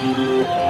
Música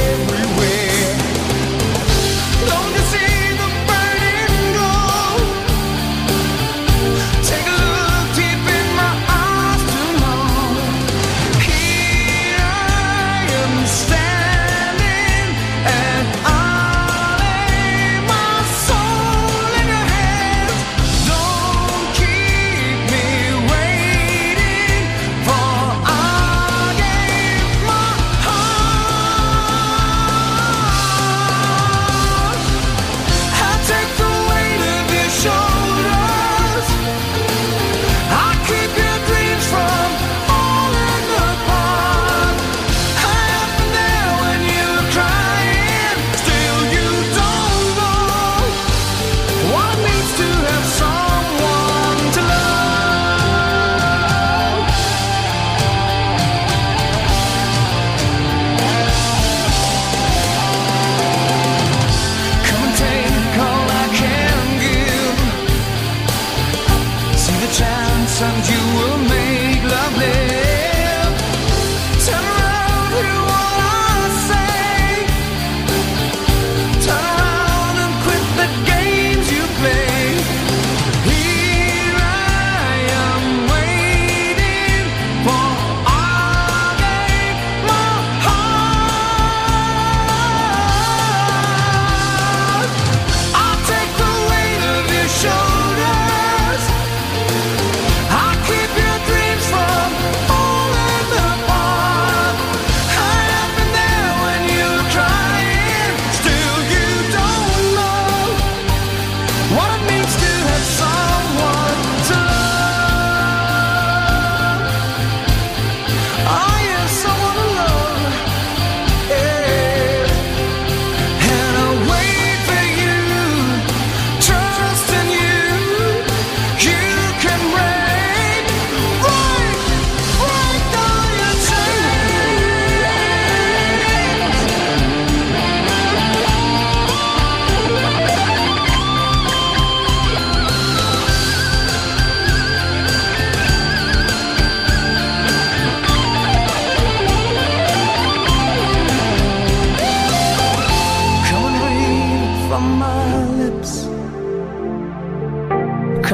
and you were made lovely.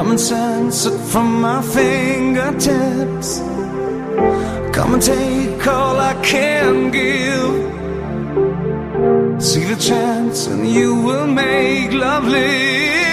Common sense it from my fingertips. Come and take all I can give. See the chance, and you will make love live.